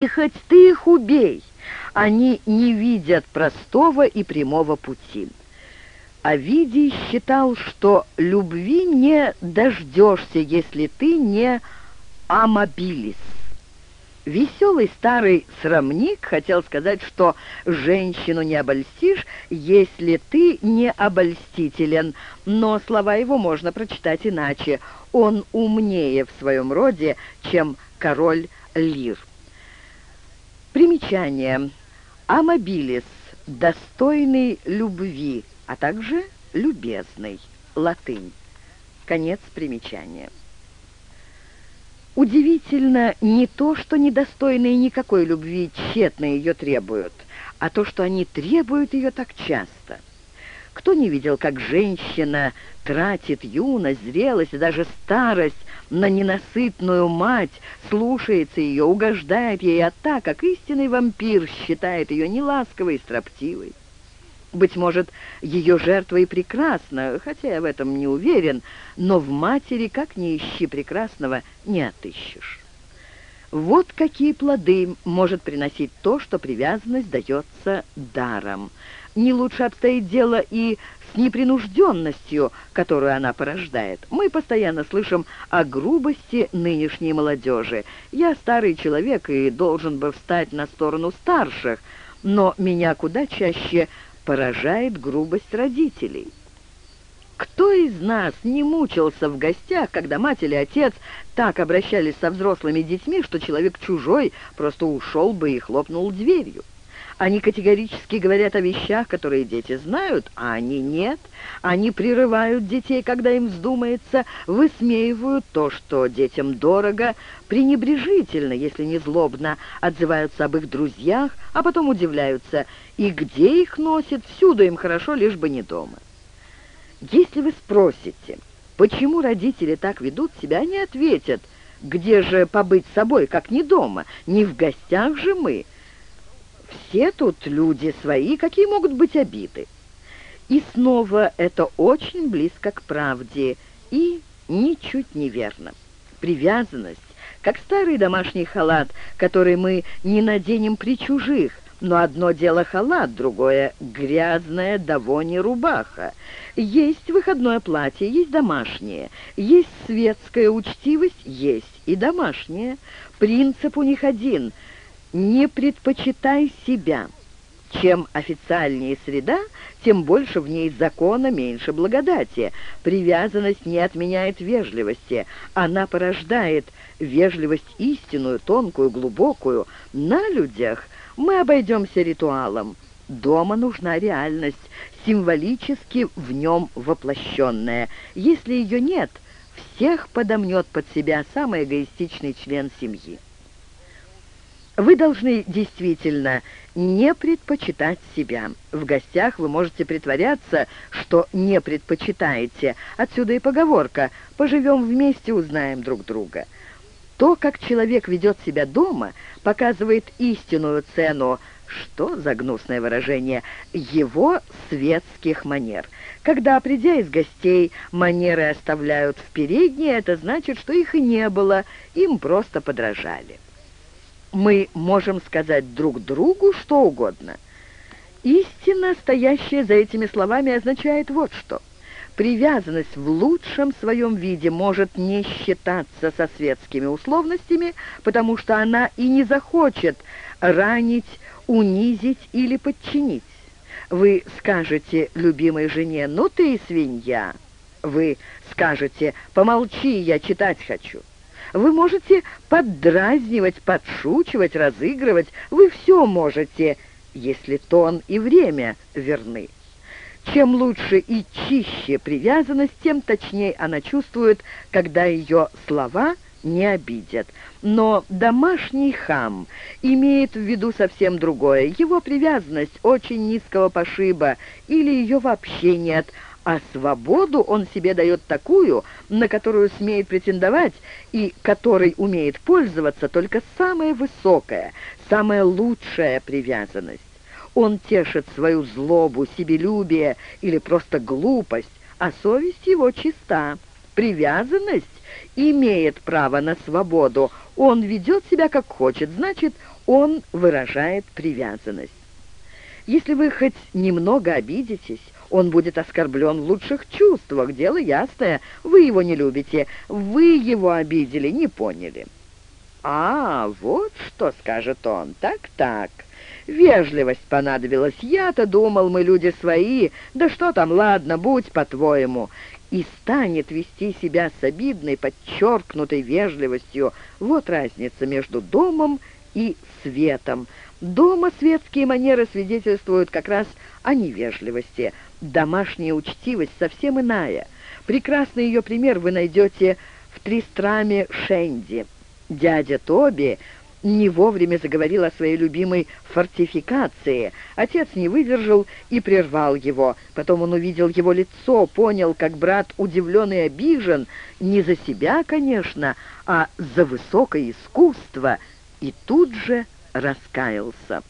И хоть ты их убей, они не видят простого и прямого пути. Овидий считал, что любви не дождешься, если ты не amabilis. Веселый старый срамник хотел сказать, что женщину не обольстишь, если ты не обольстителен, но слова его можно прочитать иначе. Он умнее в своем роде, чем король Лир. Примечание. Amabilis – достойный любви, а также любезный. Латынь. Конец примечания. Удивительно не то, что недостойные никакой любви тщетно ее требуют, а то, что они требуют ее так часто – кто не видел, как женщина тратит юность, зрелость и даже старость на ненасытную мать, слушается ее, угождает ей, а так, как истинный вампир, считает ее неласковой и строптивой? Быть может, ее жертва и прекрасна, хотя я в этом не уверен, но в матери, как ни ищи прекрасного, не отыщешь. Вот какие плоды может приносить то, что привязанность дается даром не лучше обстоит дело и с непринужденностью, которую она порождает. Мы постоянно слышим о грубости нынешней молодежи. Я старый человек и должен бы встать на сторону старших, но меня куда чаще поражает грубость родителей. Кто из нас не мучился в гостях, когда мать или отец так обращались со взрослыми детьми, что человек чужой просто ушел бы и хлопнул дверью? Они категорически говорят о вещах, которые дети знают, а они нет. Они прерывают детей, когда им вздумается, высмеивают то, что детям дорого, пренебрежительно, если не злобно, отзываются об их друзьях, а потом удивляются, и где их носит, всюду им хорошо, лишь бы не дома. Если вы спросите, почему родители так ведут себя, они ответят, где же побыть собой, как не дома, не в гостях же мы, все тут люди свои, какие могут быть обиды? И снова это очень близко к правде и ничуть не верно. Привязанность, как старый домашний халат, который мы не наденем при чужих, но одно дело халат, другое — грязная до рубаха. Есть выходное платье, есть домашнее, есть светская учтивость, есть и домашнее. Принцип у них один — не предпочитай себя. Чем официальнее среда, тем больше в ней закона, меньше благодати. Привязанность не отменяет вежливости, она порождает вежливость истинную, тонкую, глубокую. На людях мы обойдемся ритуалом. Дома нужна реальность, символически в нем воплощенная. Если ее нет, всех подомнет под себя самый эгоистичный член семьи. Вы должны действительно не предпочитать себя. В гостях вы можете притворяться, что не предпочитаете. Отсюда и поговорка «поживем вместе, узнаем друг друга». То, как человек ведет себя дома, показывает истинную цену, что за гнусное выражение, его светских манер. Когда, придя из гостей, манеры оставляют в передней, это значит, что их и не было, им просто подражали мы можем сказать друг другу что угодно. Истина, стоящая за этими словами, означает вот что. Привязанность в лучшем своем виде может не считаться со светскими условностями, потому что она и не захочет ранить, унизить или подчинить. Вы скажете любимой жене «ну ты и свинья». Вы скажете «помолчи, я читать хочу». Вы можете поддразнивать, подшучивать, разыгрывать. Вы все можете, если тон и время верны. Чем лучше и чище привязанность, тем точнее она чувствует, когда ее слова не обидят. Но домашний хам имеет в виду совсем другое. Его привязанность очень низкого пошиба или ее вообще нет – а свободу он себе дает такую, на которую смеет претендовать и которой умеет пользоваться только самая высокая, самая лучшая привязанность. Он тешит свою злобу, себелюбие или просто глупость, а совесть его чиста. Привязанность имеет право на свободу. Он ведет себя как хочет, значит, он выражает привязанность. Если вы хоть немного обидитесь, он будет оскорблен в лучших чувствах. Дело ясное, вы его не любите, вы его обидели, не поняли. «А, вот что скажет он, так-так». Вежливость понадобилась. Я-то думал, мы люди свои. Да что там, ладно, будь по-твоему. И станет вести себя с обидной, подчеркнутой вежливостью. Вот разница между домом и светом. Дома светские манеры свидетельствуют как раз о невежливости. Домашняя учтивость совсем иная. Прекрасный ее пример вы найдете в Тристраме Шенди. Дядя Тоби не вовремя заговорил о своей любимой фортификации. Отец не выдержал и прервал его. Потом он увидел его лицо, понял, как брат удивлен и обижен, не за себя, конечно, а за высокое искусство, и тут же раскаялся.